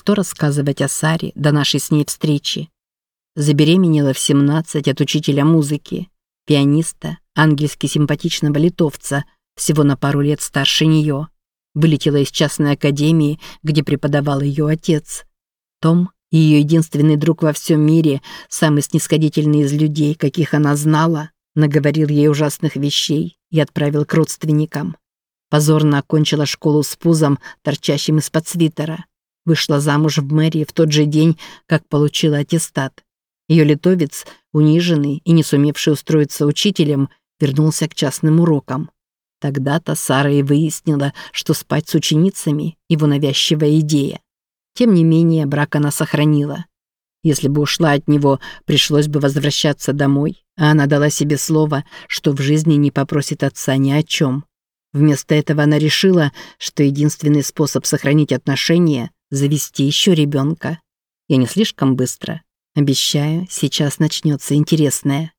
Что рассказывать о Саре до нашей с ней встречи? Забеременела в 17 от учителя музыки, пианиста, ангельски симпатичного литовца, всего на пару лет старше нее. Вылетела из частной академии, где преподавал ее отец. Том, ее единственный друг во всем мире, самый снисходительный из людей, каких она знала, наговорил ей ужасных вещей и отправил к родственникам. Позорно окончила школу с пузом, торчащим из-под свитера. Вышла замуж в мэрии в тот же день, как получила аттестат. Ее литовец, униженный и не сумевший устроиться учителем, вернулся к частным урокам. Тогда-то Сара и выяснила, что спать с ученицами – его навязчивая идея. Тем не менее, брак она сохранила. Если бы ушла от него, пришлось бы возвращаться домой, а она дала себе слово, что в жизни не попросит отца ни о чем. Вместо этого она решила, что единственный способ сохранить отношения – завести еще ребенка. Я не слишком быстро. Обещаю, сейчас начнется интересное.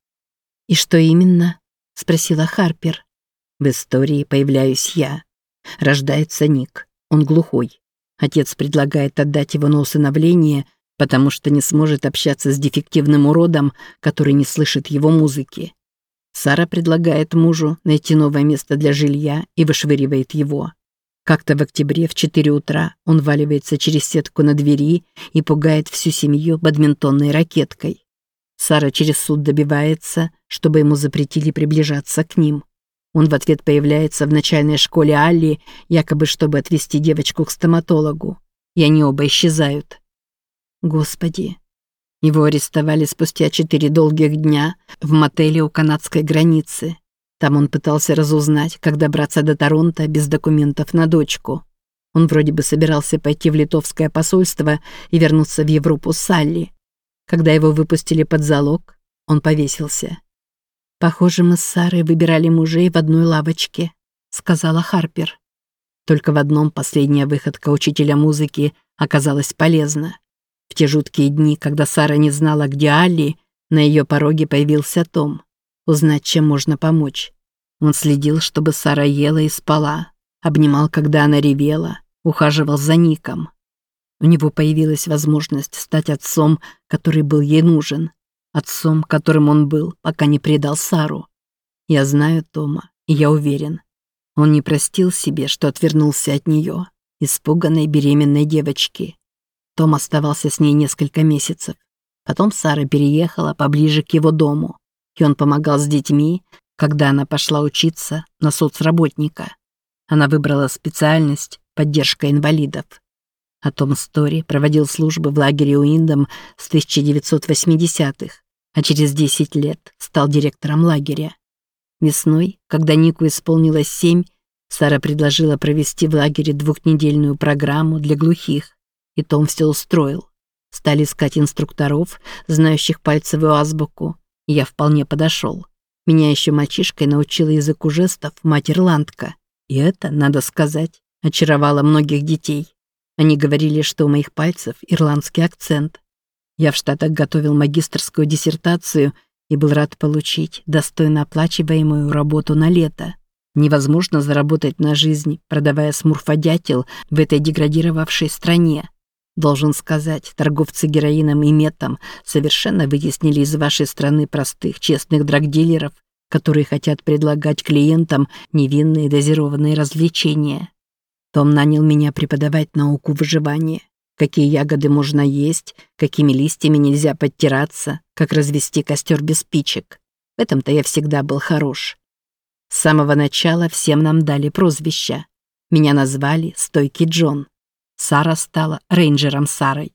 «И что именно?» — спросила Харпер. В истории появляюсь я. Рождается Ник. Он глухой. Отец предлагает отдать его на усыновление, потому что не сможет общаться с дефективным уродом, который не слышит его музыки. Сара предлагает мужу найти новое место для жилья и вышвыривает его. Как-то в октябре в 4 утра он валивается через сетку на двери и пугает всю семью бадминтонной ракеткой. Сара через суд добивается, чтобы ему запретили приближаться к ним. Он в ответ появляется в начальной школе Алли, якобы чтобы отвезти девочку к стоматологу. И они оба исчезают. Господи. Его арестовали спустя четыре долгих дня в мотеле у канадской границы. Там он пытался разузнать, как добраться до Торонто без документов на дочку. Он вроде бы собирался пойти в литовское посольство и вернуться в Европу с Салли. Когда его выпустили под залог, он повесился. «Похоже, мы с Сарой выбирали мужей в одной лавочке», — сказала Харпер. Только в одном последняя выходка учителя музыки оказалась полезна. В те жуткие дни, когда Сара не знала, где Алли, на ее пороге появился Том узнать, чем можно помочь. Он следил, чтобы Сара ела и спала, обнимал, когда она ревела, ухаживал за Ником. У него появилась возможность стать отцом, который был ей нужен, отцом, которым он был, пока не предал Сару. Я знаю Тома, и я уверен. Он не простил себе, что отвернулся от нее, испуганной беременной девочки. Том оставался с ней несколько месяцев. Потом Сара переехала поближе к его дому и он помогал с детьми, когда она пошла учиться на соцработника. Она выбрала специальность «Поддержка инвалидов». А Том Стори проводил службы в лагере Уиндом с 1980-х, а через 10 лет стал директором лагеря. Весной, когда Нику исполнилось 7, Сара предложила провести в лагере двухнедельную программу для глухих, и Том все устроил. Стали искать инструкторов, знающих пальцевую азбуку, я вполне подошел. Меня еще мальчишкой научила языку жестов мать-ирландка. И это, надо сказать, очаровало многих детей. Они говорили, что у моих пальцев ирландский акцент. Я в Штатах готовил магистрскую диссертацию и был рад получить достойно оплачиваемую работу на лето. Невозможно заработать на жизнь, продавая смурфодятел в этой деградировавшей стране. Должен сказать, торговцы героином и метом совершенно вытеснили из вашей страны простых, честных драгдилеров, которые хотят предлагать клиентам невинные дозированные развлечения. Том нанял меня преподавать науку выживания. Какие ягоды можно есть, какими листьями нельзя подтираться, как развести костер без спичек. В этом-то я всегда был хорош. С самого начала всем нам дали прозвища. Меня назвали «Стойкий Джон». Сара стала рейнджером Сарой.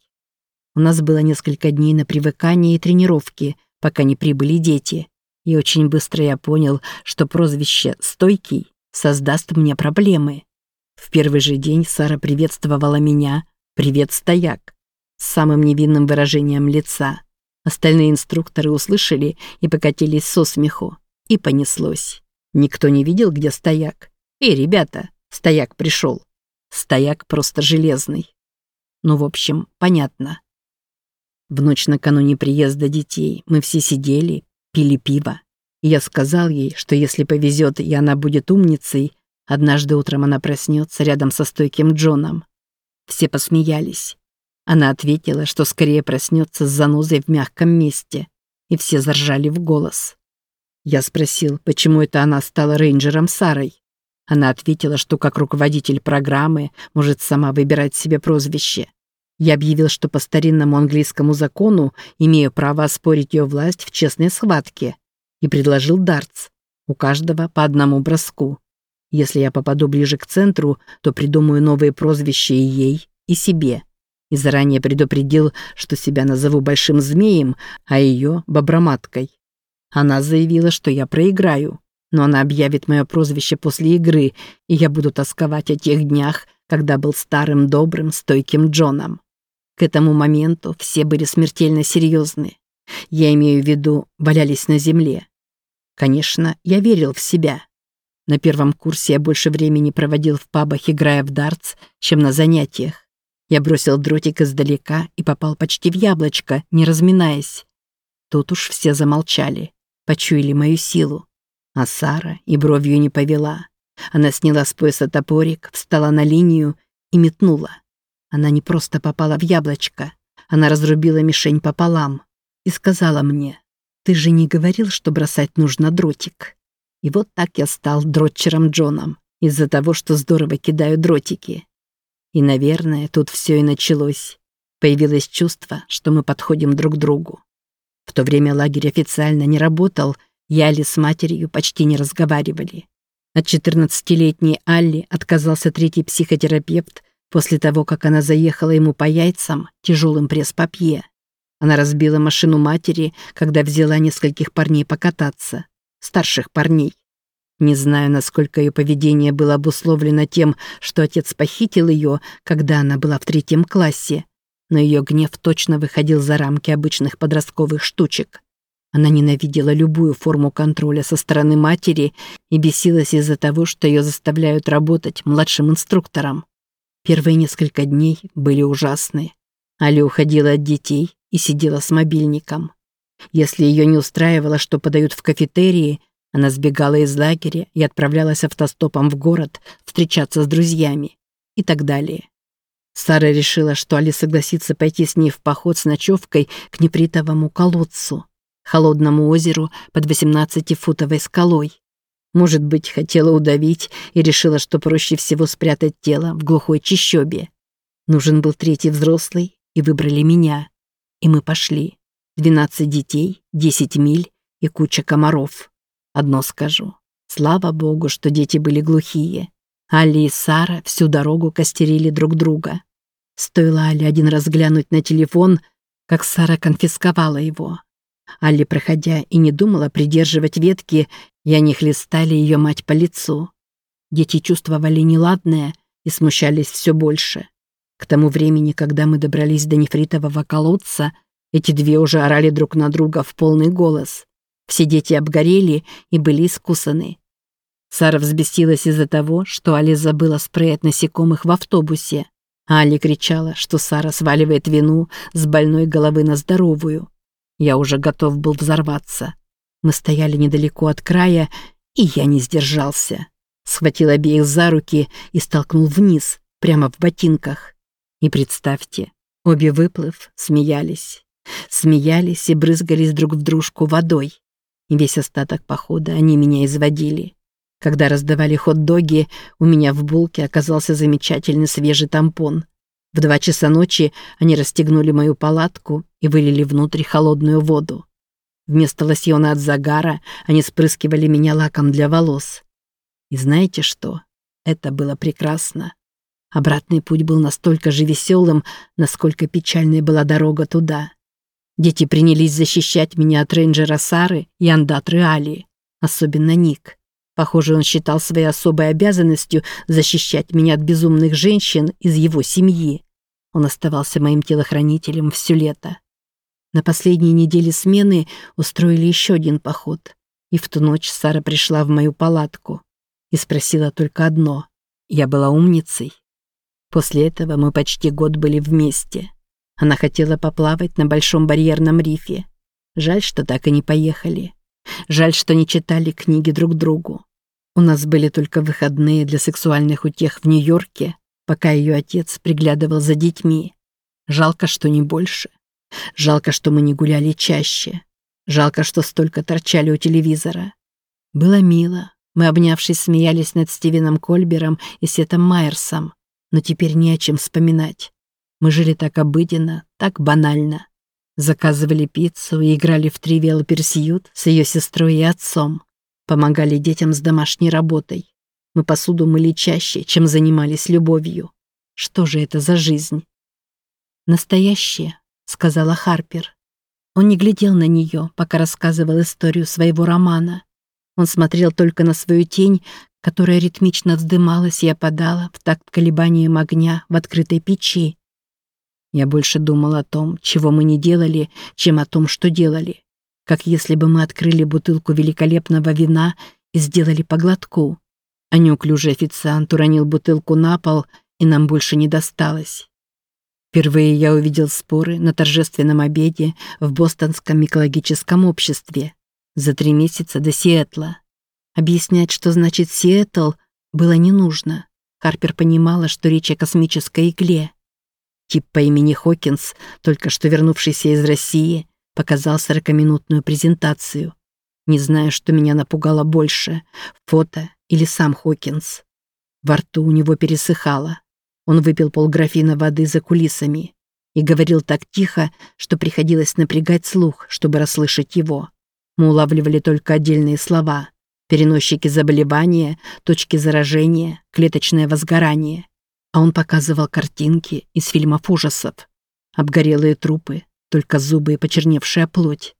У нас было несколько дней на привыкание и тренировки, пока не прибыли дети. И очень быстро я понял, что прозвище «стойкий» создаст мне проблемы. В первый же день Сара приветствовала меня «Привет, стояк» с самым невинным выражением лица. Остальные инструкторы услышали и покатились со смеху. И понеслось. Никто не видел, где стояк. «Эй, ребята, стояк пришел». Стояк просто железный. Ну, в общем, понятно. В ночь накануне приезда детей мы все сидели, пили пиво. Я сказал ей, что если повезет и она будет умницей, однажды утром она проснется рядом со стойким Джоном. Все посмеялись. Она ответила, что скорее проснется с занозой в мягком месте, и все заржали в голос. Я спросил, почему это она стала рейнджером Сарой. Она ответила, что как руководитель программы может сама выбирать себе прозвище. Я объявил, что по старинному английскому закону имею право оспорить ее власть в честной схватке, и предложил дартс. У каждого по одному броску. Если я попаду ближе к центру, то придумаю новые прозвища и ей, и себе. И заранее предупредил, что себя назову большим змеем, а ее — боброматкой. Она заявила, что я проиграю, но она объявит мое прозвище после игры, и я буду тосковать о тех днях, когда был старым, добрым, стойким Джоном. К этому моменту все были смертельно серьезны. Я имею в виду, валялись на земле. Конечно, я верил в себя. На первом курсе я больше времени проводил в пабах, играя в дартс, чем на занятиях. Я бросил дротик издалека и попал почти в яблочко, не разминаясь. Тут уж все замолчали, почуяли мою силу. А Сара и бровью не повела. Она сняла с пояса топорик, встала на линию и метнула. Она не просто попала в яблочко, она разрубила мишень пополам и сказала мне, «Ты же не говорил, что бросать нужно дротик». И вот так я стал дротчером Джоном, из-за того, что здорово кидаю дротики. И, наверное, тут все и началось. Появилось чувство, что мы подходим друг к другу. В то время лагерь официально не работал, и Али с матерью почти не разговаривали. От 14-летней Алли отказался третий психотерапевт после того, как она заехала ему по яйцам тяжелым пресс-папье. Она разбила машину матери, когда взяла нескольких парней покататься. Старших парней. Не знаю, насколько ее поведение было обусловлено тем, что отец похитил ее, когда она была в третьем классе, но ее гнев точно выходил за рамки обычных подростковых штучек. Она ненавидела любую форму контроля со стороны матери и бесилась из-за того, что ее заставляют работать младшим инструктором. Первые несколько дней были ужасные. Али уходила от детей, и сидела с мобильником. Если ее не устраивало, что подают в кафетерии, она сбегала из лагеря и отправлялась автостопом в город встречаться с друзьями и так далее. Сара решила, что Али согласится пойти с ней в поход с ночевкой к непритовому колодцу, холодному озеру под 18-футовой скалой. Может быть, хотела удавить и решила, что проще всего спрятать тело в глухой чащобе. Нужен был третий взрослый, и выбрали меня. И мы пошли. Двенадцать детей, десять миль и куча комаров. Одно скажу. Слава богу, что дети были глухие. Али и Сара всю дорогу костерили друг друга. Стоило Али один раз глянуть на телефон, как Сара конфисковала его. Алли, проходя, и не думала придерживать ветки, и они хлестали ее мать по лицу. Дети чувствовали неладное и смущались все больше. К тому времени, когда мы добрались до нефритового колодца, эти две уже орали друг на друга в полный голос. Все дети обгорели и были искусаны. Сара взбесилась из-за того, что Али забыла спрей от насекомых в автобусе. А Али кричала, что Сара сваливает вину с больной головы на здоровую. Я уже готов был взорваться. Мы стояли недалеко от края, и я не сдержался. Схватил обеих за руки и столкнул вниз, прямо в ботинках. И представьте, обе выплыв, смеялись. Смеялись и брызгались друг в дружку водой. И весь остаток похода они меня изводили. Когда раздавали хот-доги, у меня в булке оказался замечательный свежий тампон. В два часа ночи они расстегнули мою палатку и вылили внутрь холодную воду. Вместо лосьона от загара они спрыскивали меня лаком для волос. И знаете что? Это было прекрасно. Обратный путь был настолько же веселым, насколько печальной была дорога туда. Дети принялись защищать меня от рейнджера Сары и андатры Али, особенно Ник. Похоже, он считал своей особой обязанностью защищать меня от безумных женщин из его семьи. Он оставался моим телохранителем все лето. На последней неделе смены устроили еще один поход. И в ту ночь Сара пришла в мою палатку и спросила только одно. Я была умницей. После этого мы почти год были вместе. Она хотела поплавать на Большом барьерном рифе. Жаль, что так и не поехали. Жаль, что не читали книги друг другу. У нас были только выходные для сексуальных утех в Нью-Йорке, пока ее отец приглядывал за детьми. Жалко, что не больше. Жалко, что мы не гуляли чаще. Жалко, что столько торчали у телевизора. Было мило. Мы, обнявшись, смеялись над Стивеном Кольбером и Сетом Майерсом. Но теперь не о чем вспоминать. Мы жили так обыденно, так банально. Заказывали пиццу и играли в Тривиал Персьют с ее сестрой и отцом. Помогали детям с домашней работой. Мы посуду мыли чаще, чем занимались любовью. Что же это за жизнь? «Настоящее», — сказала Харпер. Он не глядел на нее, пока рассказывал историю своего романа. Он смотрел только на свою тень, которая ритмично вздымалась и опадала в такт колебанием огня в открытой печи. Я больше думал о том, чего мы не делали, чем о том, что делали. Как если бы мы открыли бутылку великолепного вина и сделали поглотку а неуклюжий официант уронил бутылку на пол, и нам больше не досталось. Впервые я увидел споры на торжественном обеде в Бостонском экологическом обществе за три месяца до Сиэтла. Объяснять, что значит Сиэтл, было не нужно. Харпер понимала, что речь о космической игле. Тип по имени Хокинс, только что вернувшийся из России, показал сорокаминутную презентацию. Не знаю, что меня напугало больше – фото или сам Хокинс. Во рту у него пересыхало. Он выпил полграфина воды за кулисами и говорил так тихо, что приходилось напрягать слух, чтобы расслышать его. Мы улавливали только отдельные слова. Переносчики заболевания, точки заражения, клеточное возгорание. А он показывал картинки из фильмов ужасов. Обгорелые трупы, только зубы и почерневшая плоть.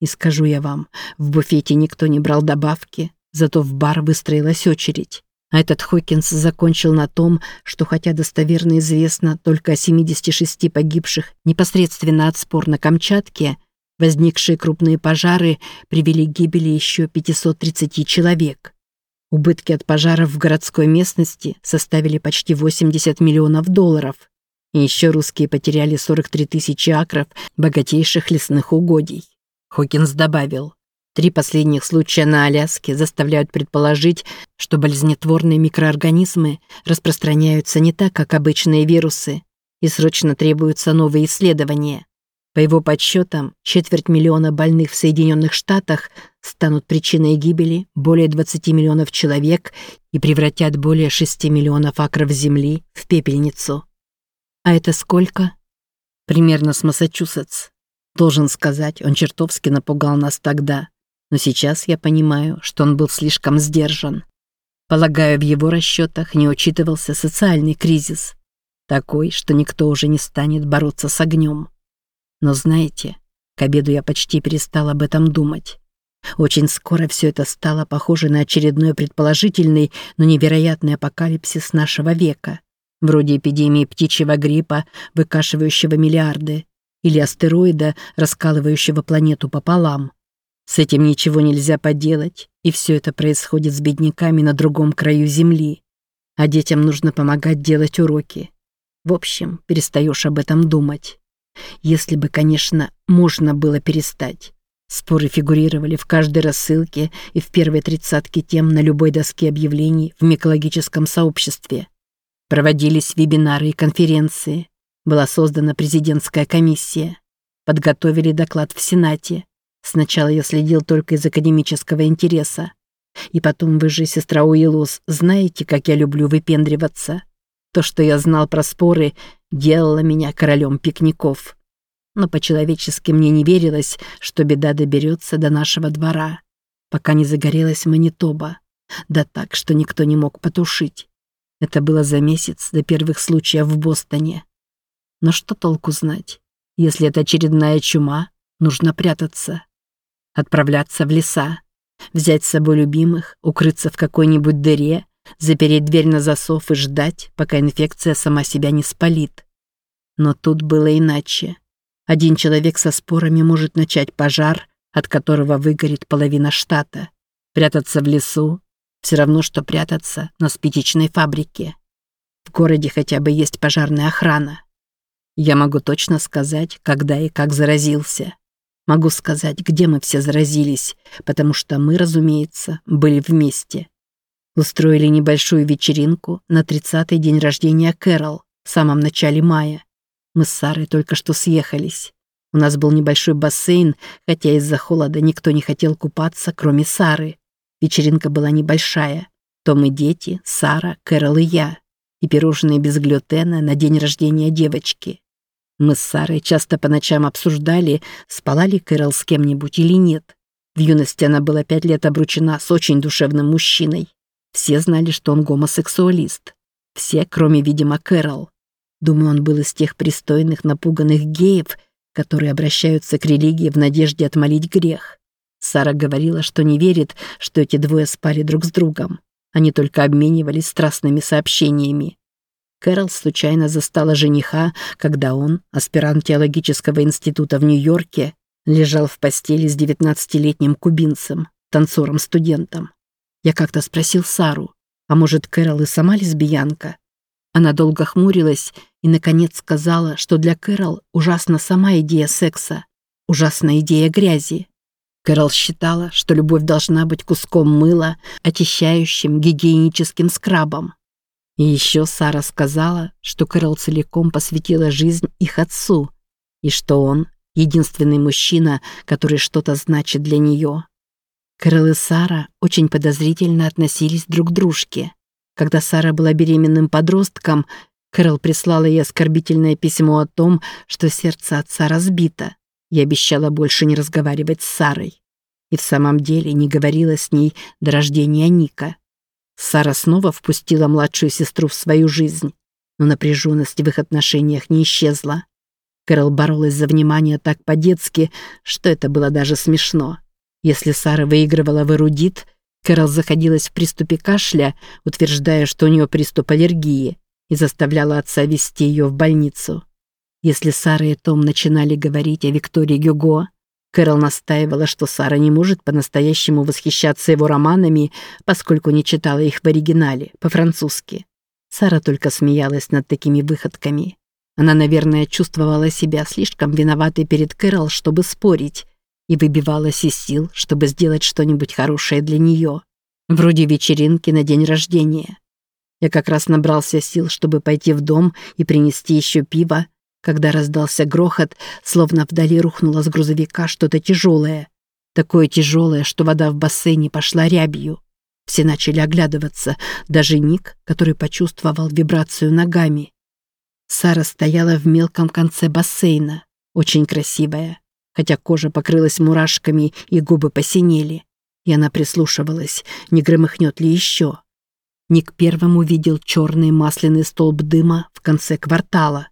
И скажу я вам, в буфете никто не брал добавки, Зато в бар выстроилась очередь. А этот Хокинс закончил на том, что хотя достоверно известно только о 76 погибших непосредственно от спор на Камчатке, возникшие крупные пожары привели к гибели еще 530 человек. Убытки от пожаров в городской местности составили почти 80 миллионов долларов. И еще русские потеряли 43 тысячи акров богатейших лесных угодий. Хокинс добавил, Три последних случая на Аляске заставляют предположить, что болезнетворные микроорганизмы распространяются не так, как обычные вирусы, и срочно требуются новые исследования. По его подсчетам, четверть миллиона больных в Соединенных Штатах станут причиной гибели более 20 миллионов человек и превратят более 6 миллионов акров земли в пепельницу. А это сколько? Примерно с Массачусетс. Должен сказать, он чертовски напугал нас тогда но сейчас я понимаю, что он был слишком сдержан. Полагаю, в его расчетах не учитывался социальный кризис. Такой, что никто уже не станет бороться с огнем. Но знаете, к обеду я почти перестал об этом думать. Очень скоро все это стало похоже на очередной предположительный, но невероятный апокалипсис нашего века, вроде эпидемии птичьего гриппа, выкашивающего миллиарды, или астероида, раскалывающего планету пополам. С этим ничего нельзя поделать, и все это происходит с бедняками на другом краю земли. А детям нужно помогать делать уроки. В общем, перестаешь об этом думать. Если бы, конечно, можно было перестать. Споры фигурировали в каждой рассылке и в первой тридцатке тем на любой доске объявлений в микологическом сообществе. Проводились вебинары и конференции. Была создана президентская комиссия. Подготовили доклад в Сенате. Сначала я следил только из академического интереса. И потом вы же, сестра Уиллус, знаете, как я люблю выпендриваться. То, что я знал про споры, делало меня королем пикников. Но по-человечески мне не верилось, что беда доберется до нашего двора, пока не загорелась Манитоба. Да так, что никто не мог потушить. Это было за месяц до первых случаев в Бостоне. Но что толку знать? Если это очередная чума, нужно прятаться отправляться в леса, взять с собой любимых, укрыться в какой-нибудь дыре, запереть дверь на засов и ждать, пока инфекция сама себя не спалит. Но тут было иначе. Один человек со спорами может начать пожар, от которого выгорит половина штата. Прятаться в лесу — все равно, что прятаться на спичечной фабрике. В городе хотя бы есть пожарная охрана. Я могу точно сказать, когда и как заразился. Могу сказать, где мы все заразились, потому что мы, разумеется, были вместе. Устроили небольшую вечеринку на 30-й день рождения Кэрол в самом начале мая. Мы с Сарой только что съехались. У нас был небольшой бассейн, хотя из-за холода никто не хотел купаться, кроме Сары. Вечеринка была небольшая. То мы дети, Сара, Кэрол и я. И пирожные без глютена на день рождения девочки. Мы с Сарой часто по ночам обсуждали, спала ли Кэрол с кем-нибудь или нет. В юности она была пять лет обручена с очень душевным мужчиной. Все знали, что он гомосексуалист. Все, кроме, видимо, Кэрол. Думаю, он был из тех пристойных, напуганных геев, которые обращаются к религии в надежде отмолить грех. Сара говорила, что не верит, что эти двое спали друг с другом. Они только обменивались страстными сообщениями. Кэрол случайно застала жениха, когда он, аспирант теологического института в Нью-Йорке, лежал в постели с девятнадцатилетним кубинцем, танцором-студентом. Я как-то спросил Сару, а может, Кэрол и сама лесбиянка? Она долго хмурилась и, наконец, сказала, что для Кэрол ужасна сама идея секса, ужасна идея грязи. Кэрол считала, что любовь должна быть куском мыла, очищающим гигиеническим скрабом. И еще Сара сказала, что Кэрол целиком посвятила жизнь их отцу, и что он — единственный мужчина, который что-то значит для нее. Кэрол и Сара очень подозрительно относились друг к дружке. Когда Сара была беременным подростком, Кэрол прислала ей оскорбительное письмо о том, что сердце отца разбито, и обещала больше не разговаривать с Сарой. И в самом деле не говорила с ней до рождения Ника. Сара снова впустила младшую сестру в свою жизнь, но напряженность в их отношениях не исчезла. Кэрол боролась за внимание так по-детски, что это было даже смешно. Если Сара выигрывала в эрудит, Кэрол заходилась в приступе кашля, утверждая, что у нее приступ аллергии, и заставляла отца вести ее в больницу. Если Сара и Том начинали говорить о Виктории Гюго, Кэрол настаивала, что Сара не может по-настоящему восхищаться его романами, поскольку не читала их в оригинале, по-французски. Сара только смеялась над такими выходками. Она, наверное, чувствовала себя слишком виноватой перед Кэрол, чтобы спорить, и выбивалась из сил, чтобы сделать что-нибудь хорошее для нее, вроде вечеринки на день рождения. Я как раз набрался сил, чтобы пойти в дом и принести еще пиво, когда раздался грохот, словно вдали рухнуло с грузовика что-то тяжелое. Такое тяжелое, что вода в бассейне пошла рябью. Все начали оглядываться, даже Ник, который почувствовал вибрацию ногами. Сара стояла в мелком конце бассейна, очень красивая, хотя кожа покрылась мурашками и губы посинели. И она прислушивалась, не громыхнет ли еще. Ник первым увидел черный масляный столб дыма в конце квартала.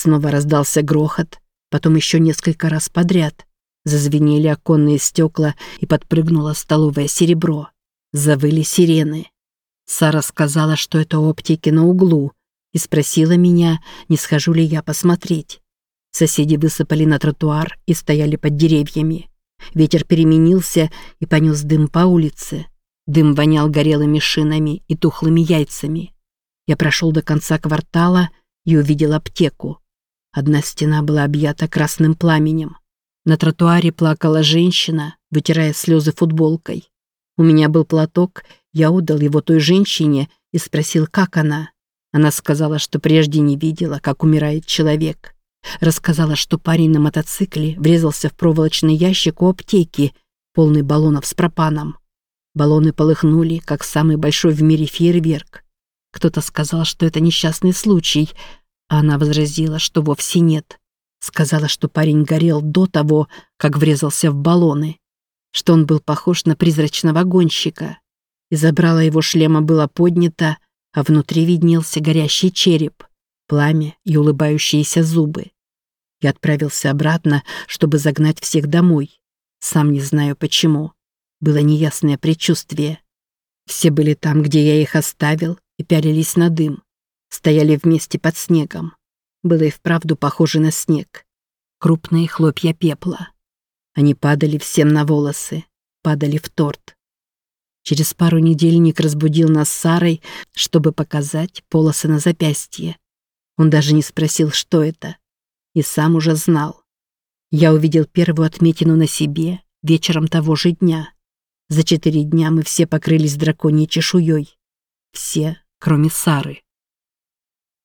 Снова раздался грохот, потом еще несколько раз подряд. Зазвенели оконные стекла и подпрыгнуло столовое серебро. Завыли сирены. Сара сказала, что это оптики на углу, и спросила меня, не схожу ли я посмотреть. Соседи высыпали на тротуар и стояли под деревьями. Ветер переменился и понес дым по улице. Дым вонял горелыми шинами и тухлыми яйцами. Я прошел до конца квартала и увидел аптеку. Одна стена была объята красным пламенем. На тротуаре плакала женщина, вытирая слезы футболкой. У меня был платок, я отдал его той женщине и спросил, как она. Она сказала, что прежде не видела, как умирает человек. Рассказала, что парень на мотоцикле врезался в проволочный ящик у аптеки, полный баллонов с пропаном. Баллоны полыхнули, как самый большой в мире фейерверк. Кто-то сказал, что это несчастный случай, а она возразила, что вовсе нет. Сказала, что парень горел до того, как врезался в баллоны, что он был похож на призрачного гонщика. И забрала его шлема было поднято, а внутри виднелся горящий череп, пламя и улыбающиеся зубы. Я отправился обратно, чтобы загнать всех домой. Сам не знаю почему. Было неясное предчувствие. Все были там, где я их оставил, и пялились на дым стояли вместе под снегом. Было и вправду похоже на снег. Крупные хлопья пепла. Они падали всем на волосы, падали в торт. Через пару недель Ник разбудил нас с Сарой, чтобы показать полосы на запястье. Он даже не спросил, что это. И сам уже знал. Я увидел первую отметину на себе вечером того же дня. За четыре дня мы все покрылись драконьей чешуей. Все, кроме Сары.